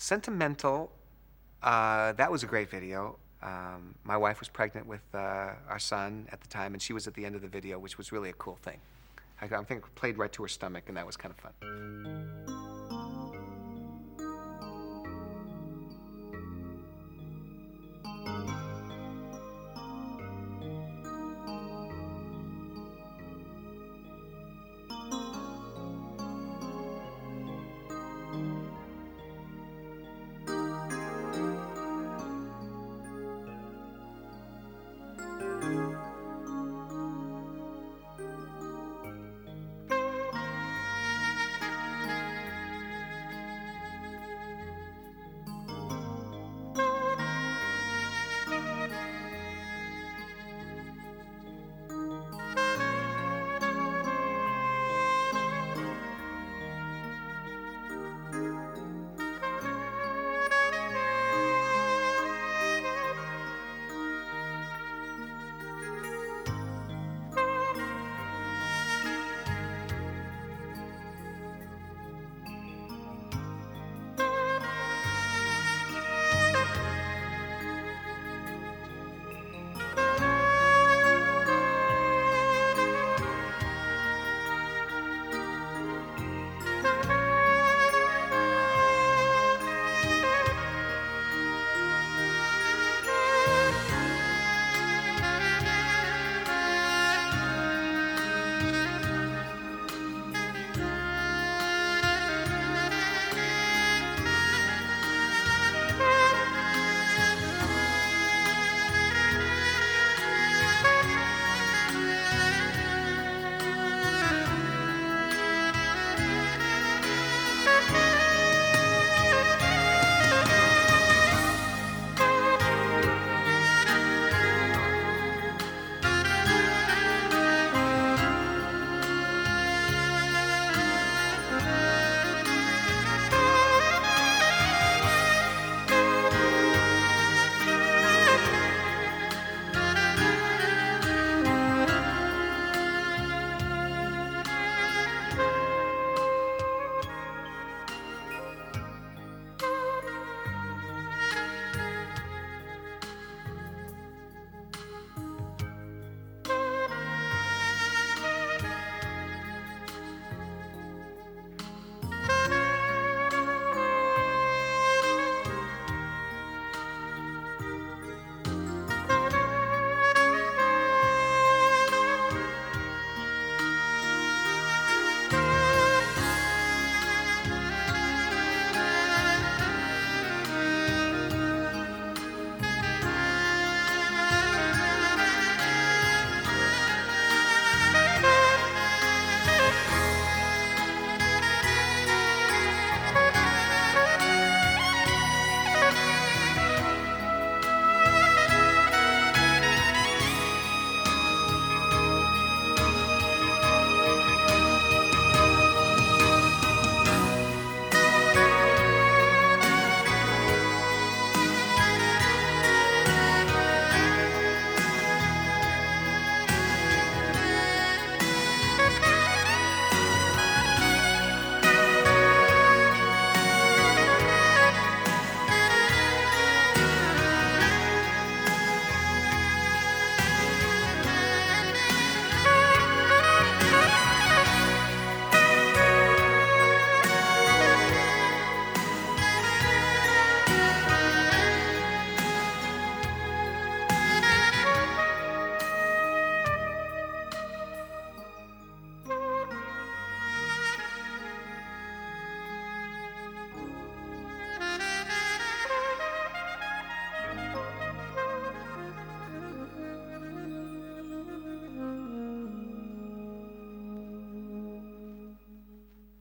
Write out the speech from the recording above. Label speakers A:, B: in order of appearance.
A: Sentimental, uh, that was a great video. Um, my wife was pregnant with uh, our son at the time, and she was at the end of the video, which was really a cool thing. I, I think it played right to her stomach, and that was kind of fun.